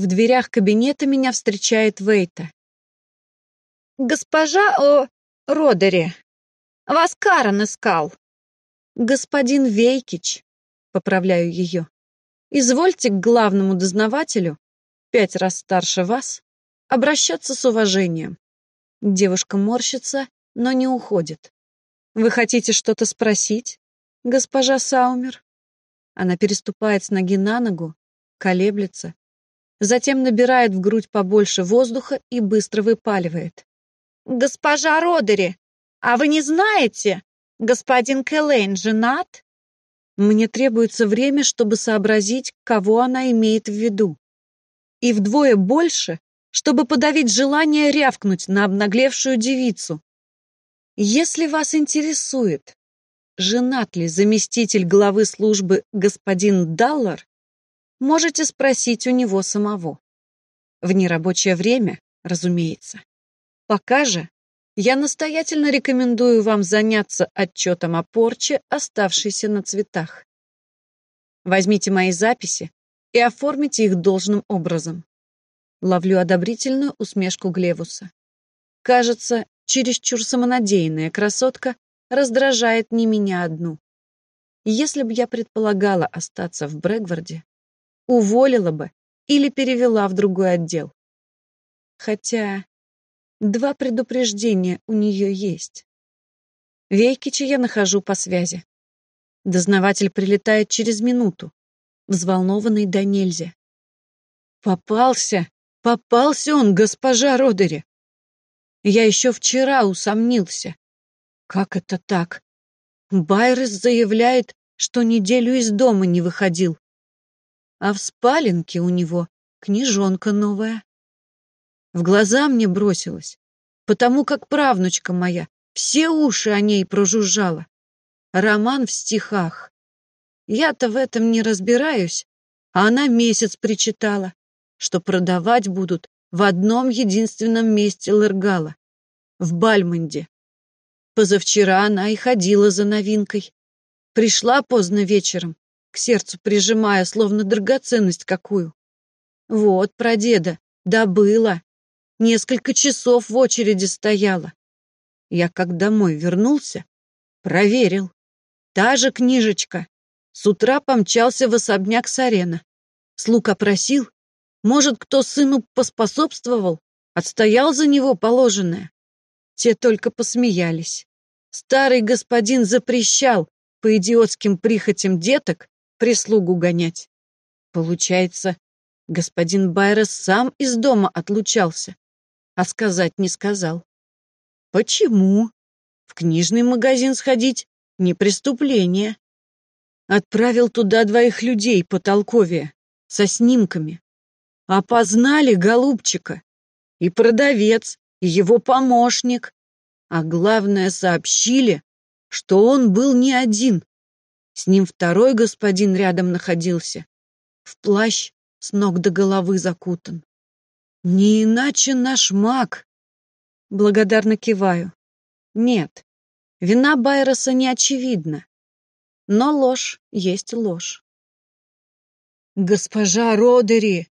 В дверях кабинета меня встречает Вейта. «Госпожа о Родере, вас Карен искал». «Господин Вейкич», — поправляю ее, — «извольте к главному дознавателю, пять раз старше вас, обращаться с уважением». Девушка морщится, но не уходит. «Вы хотите что-то спросить, госпожа Саумер?» Она переступает с ноги на ногу, колеблется, затем набирает в грудь побольше воздуха и быстро выпаливает. «Госпожа Родери, а вы не знаете, господин Кэлэйн женат?» Мне требуется время, чтобы сообразить, кого она имеет в виду. И вдвое больше, чтобы подавить желание рявкнуть на обнаглевшую девицу. Если вас интересует, женат ли заместитель главы службы господин Даллар, можете спросить у него самого. В нерабочее время, разумеется. Пока же я настоятельно рекомендую вам заняться отчетом о порче, оставшейся на цветах. Возьмите мои записи и оформите их должным образом. Ловлю одобрительную усмешку Глевуса. Кажется, чересчур самонадеянная красотка раздражает не меня одну. Если бы я предполагала остаться в Брэгварде, уволила бы или перевела в другой отдел. Хотя два предупреждения у нее есть. Вейкича я нахожу по связи. Дознаватель прилетает через минуту, взволнованный до нельзя. Попался, попался он, госпожа Родери. Я еще вчера усомнился. Как это так? Байрес заявляет, что неделю из дома не выходил. А в спаленке у него книжонка новая. В глаза мне бросилась, потому как правнучка моя все уши о ней прожужжала. Роман в стихах. Я-то в этом не разбираюсь, а она месяц причитала, что продавать будут в одном единственном месте Лергала, в Бальмонде. Позавчера она и ходила за новинкой. Пришла поздно вечером, к сердцу прижимая, словно драгоценность какую. Вот, прадеда, добыла. Несколько часов в очереди стояла. Я, как домой вернулся, проверил. Та же книжечка. С утра помчался в особняк Сарена. Слуг опросил. Может, кто сыну поспособствовал, отстоял за него положенное. Те только посмеялись. Старый господин запрещал по идиотским прихотям деток прислугу гонять. Получается, господин Байрос сам из дома отлучался, а сказать не сказал. Почему? В книжный магазин сходить — не преступление. Отправил туда двоих людей по толкове, со снимками. Опознали голубчика. И продавец, и его помощник. А главное, сообщили, что он был не один. С ним второй господин рядом находился. В плащ с ног до головы закутан. Не иначе наш маг. Благодарно киваю. Нет, вина Байроса не очевидна. Но ложь есть ложь. «Госпожа Родери!»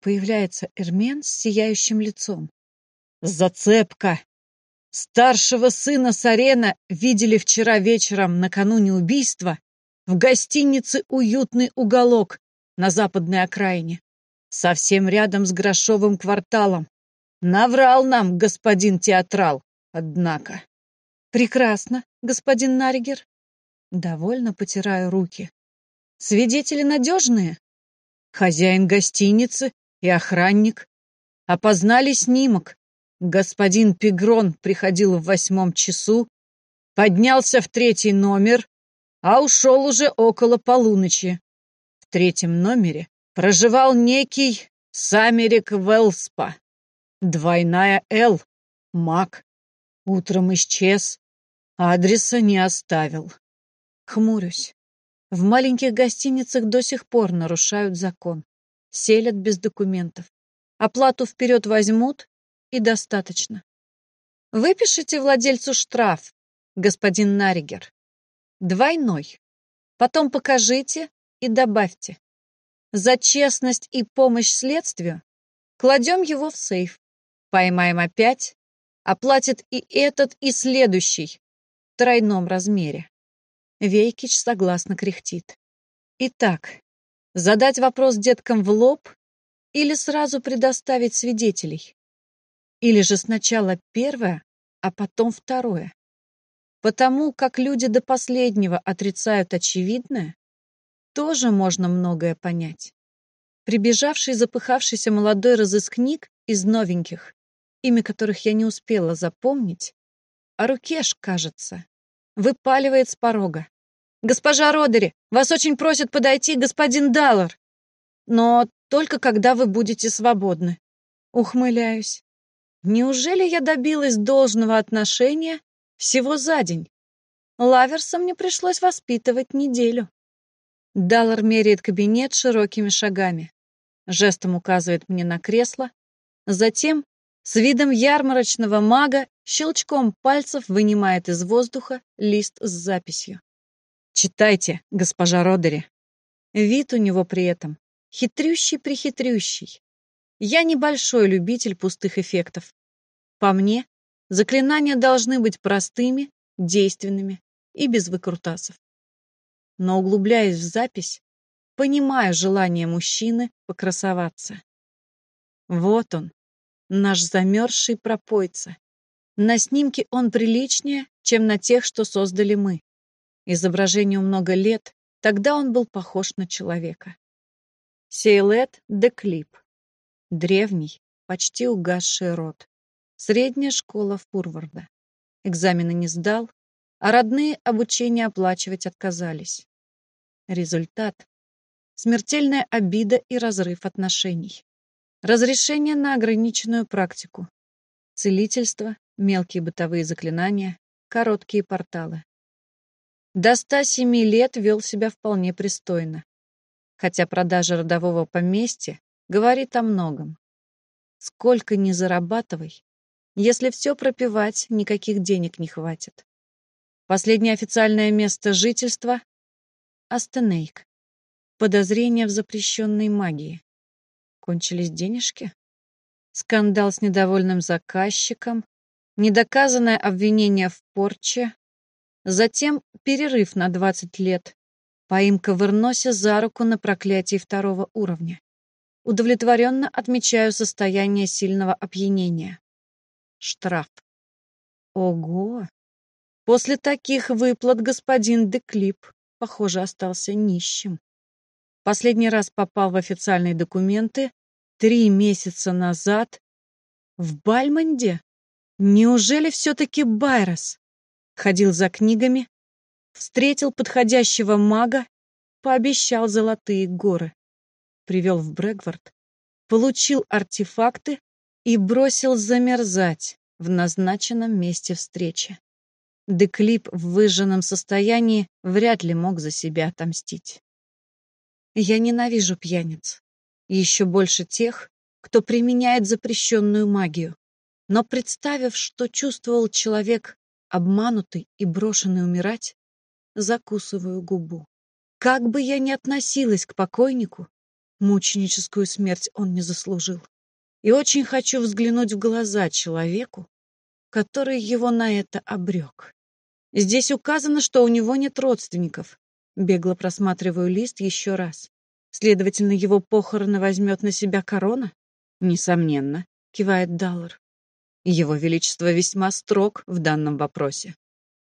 Появляется Эрмен с сияющим лицом. «Зацепка! Старшего сына Сарена видели вчера вечером накануне убийства в гостинице «Уютный уголок» на западной окраине, совсем рядом с Грошовым кварталом. Наврал нам господин театрал, однако. Прекрасно, господин Наригер. Довольно потираю руки. Свидетели надежные? Хозяин гостиницы и охранник. Опознали снимок. Господин Пигрон приходил в восьмом часу, поднялся в третий номер, а ушел уже около полуночи. В третьем номере проживал некий Самерик Велспа. Двойная «Л», маг. Утром исчез, адреса не оставил. Хмурюсь. В маленьких гостиницах до сих пор нарушают закон. Селят без документов. Оплату вперед возьмут, и достаточно. Выпишите владельцу штраф, господин Наригер. Двойной. Потом покажите и добавьте. За честность и помощь следствию кладем его в сейф. Поймаем опять, оплатит и этот, и следующий в тройном размере. Вейкич согласно кряхтит. Итак, задать вопрос деткам в лоб или сразу предоставить свидетелей? Или же сначала первое, а потом второе? Потому как люди до последнего отрицают очевидное, тоже можно многое понять. Прибежавший запыхавшийся молодой разыскник из новеньких, имя которых я не успела запомнить, а Рукеш, кажется, выпаливает с порога. «Госпожа Родери, вас очень просит подойти господин Даллар, но только когда вы будете свободны». Ухмыляюсь. Неужели я добилась должного отношения всего за день? Лаверса мне пришлось воспитывать неделю. Даллар меряет кабинет широкими шагами. Жестом указывает мне на кресло. Затем, с видом ярмарочного мага, щелчком пальцев вынимает из воздуха лист с записью. «Читайте, госпожа Родери». Вид у него при этом хитрющий-прихитрющий. Я небольшой любитель пустых эффектов. По мне, заклинания должны быть простыми, действенными и без выкрутасов но, углубляясь в запись, понимаю желание мужчины покрасоваться. Вот он, наш замерзший пропойца. На снимке он приличнее, чем на тех, что создали мы. Изображению много лет, тогда он был похож на человека. Сейлет де Клип. Древний, почти угасший род. Средняя школа Фурварда. Экзамены не сдал, а родные обучение оплачивать отказались. Результат — смертельная обида и разрыв отношений. Разрешение на ограниченную практику. Целительство, мелкие бытовые заклинания, короткие порталы. До 107 лет вел себя вполне пристойно. Хотя продажа родового поместья говорит о многом. Сколько ни зарабатывай, если все пропивать, никаких денег не хватит. Последнее официальное место жительства — Астенейк. Подозрение в запрещенной магии. Кончились денежки? Скандал с недовольным заказчиком, недоказанное обвинение в порче, затем перерыв на 20 лет, поимка в Ирносе за руку на проклятии второго уровня. Удовлетворенно отмечаю состояние сильного опьянения. Штраф. Ого! После таких выплат господин Деклип, похоже, остался нищим. Последний раз попал в официальные документы три месяца назад в Бальмонде. Неужели все-таки Байрос? Ходил за книгами, встретил подходящего мага, пообещал золотые горы. Привел в Брэгвард, получил артефакты и бросил замерзать в назначенном месте встречи. Деклип в выжженном состоянии вряд ли мог за себя отомстить. Я ненавижу пьяниц. Еще больше тех, кто применяет запрещенную магию. Но представив, что чувствовал человек, обманутый и брошенный умирать, закусываю губу. Как бы я ни относилась к покойнику, мученическую смерть он не заслужил. И очень хочу взглянуть в глаза человеку, который его на это обрек. Здесь указано, что у него нет родственников. Бегло просматриваю лист еще раз. Следовательно, его похороны возьмет на себя корона? Несомненно, кивает Даллар. Его Величество весьма строг в данном вопросе.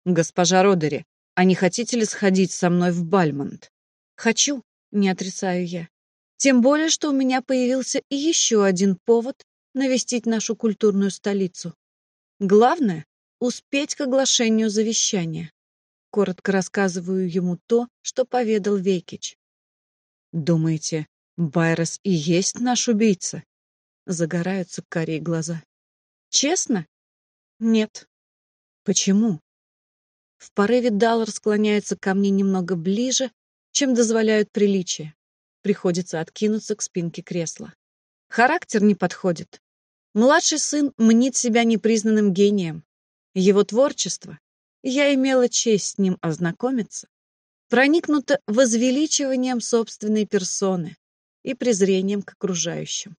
Госпожа Родери, а не хотите ли сходить со мной в Бальмонт? Хочу, не отрицаю я. Тем более, что у меня появился еще один повод навестить нашу культурную столицу. Главное успеть к оглашению завещания. Коротко рассказываю ему то, что поведал Вейкич. «Думаете, Байрос и есть наш убийца?» Загораются карие глаза. «Честно? Нет. Почему?» В порыве Даллар склоняется ко мне немного ближе, чем дозволяют приличия. Приходится откинуться к спинке кресла. Характер не подходит. Младший сын мнит себя непризнанным гением, его творчество, я имела честь с ним ознакомиться, проникнуто возвеличиванием собственной персоны и презрением к окружающим.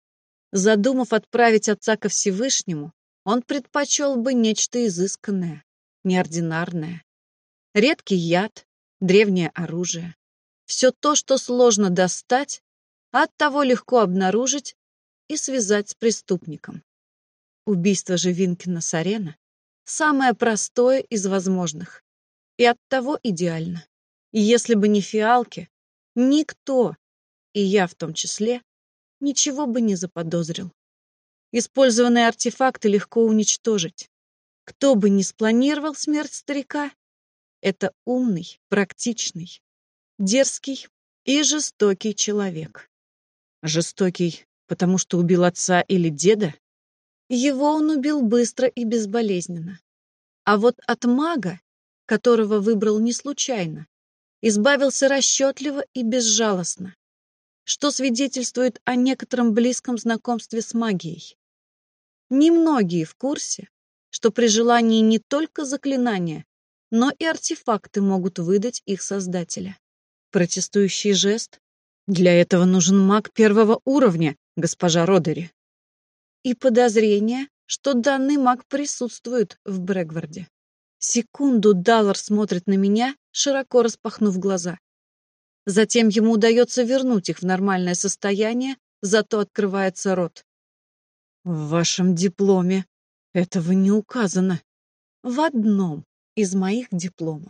Задумав отправить отца ко Всевышнему, он предпочел бы нечто изысканное, неординарное. Редкий яд, древнее оружие. Все то, что сложно достать, а оттого легко обнаружить и связать с преступником. Убийство же Винкина Сарена — самое простое из возможных и оттого идеально. И если бы не фиалки, никто, и я в том числе, ничего бы не заподозрил. Использованные артефакты легко уничтожить. Кто бы ни спланировал смерть старика, это умный, практичный, дерзкий и жестокий человек. Жестокий, потому что убил отца или деда? Его он убил быстро и безболезненно. А вот от мага, которого выбрал не случайно, избавился расчетливо и безжалостно, что свидетельствует о некотором близком знакомстве с магией. Немногие в курсе, что при желании не только заклинания, но и артефакты могут выдать их создателя. Протестующий жест? Для этого нужен маг первого уровня, госпожа Родери. И подозрение, что данный маг присутствует в Брэгварде. Секунду Даллар смотрит на меня, широко распахнув глаза. Затем ему удается вернуть их в нормальное состояние, зато открывается рот. В вашем дипломе этого не указано. В одном из моих дипломов.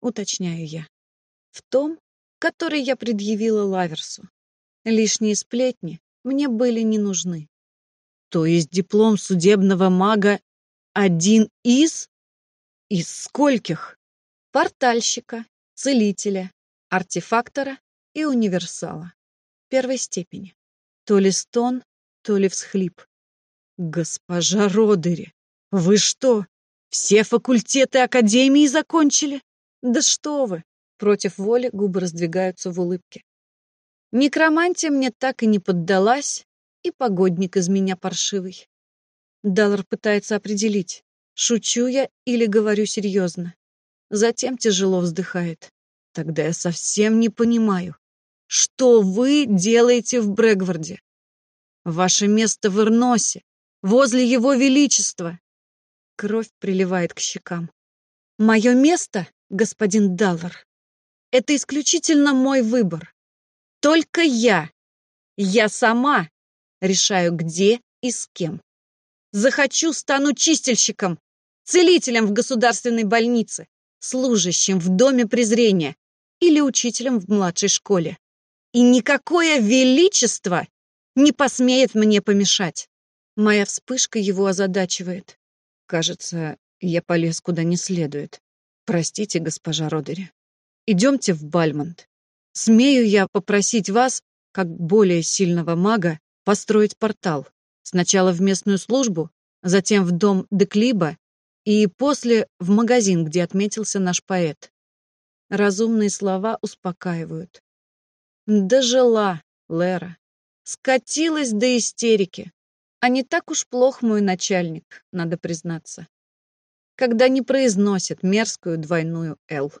Уточняю я. В том, который я предъявила Лаверсу. Лишние сплетни мне были не нужны. То есть диплом судебного мага один из? Из скольких? Портальщика, целителя, артефактора и универсала. Первой степени. То ли стон, то ли всхлип. «Госпожа Родери, вы что, все факультеты Академии закончили?» «Да что вы!» Против воли губы раздвигаются в улыбке. Некромантия мне так и не поддалась, и погодник из меня паршивый. Даллар пытается определить, шучу я или говорю серьезно. Затем тяжело вздыхает. Тогда я совсем не понимаю, что вы делаете в Брэгварде. Ваше место в Ирносе, возле его величества. Кровь приливает к щекам. Мое место, господин Даллар, это исключительно мой выбор. Только я, я сама решаю, где и с кем. Захочу, стану чистильщиком, целителем в государственной больнице, служащим в доме презрения или учителем в младшей школе. И никакое величество не посмеет мне помешать. Моя вспышка его озадачивает. Кажется, я полез куда не следует. Простите, госпожа Родери. Идемте в Бальмонт. Смею я попросить вас, как более сильного мага, построить портал. Сначала в местную службу, затем в дом Деклиба и после в магазин, где отметился наш поэт. Разумные слова успокаивают. Дожила, Лера. Скатилась до истерики. А не так уж плох мой начальник, надо признаться. Когда не произносит мерзкую двойную «Л».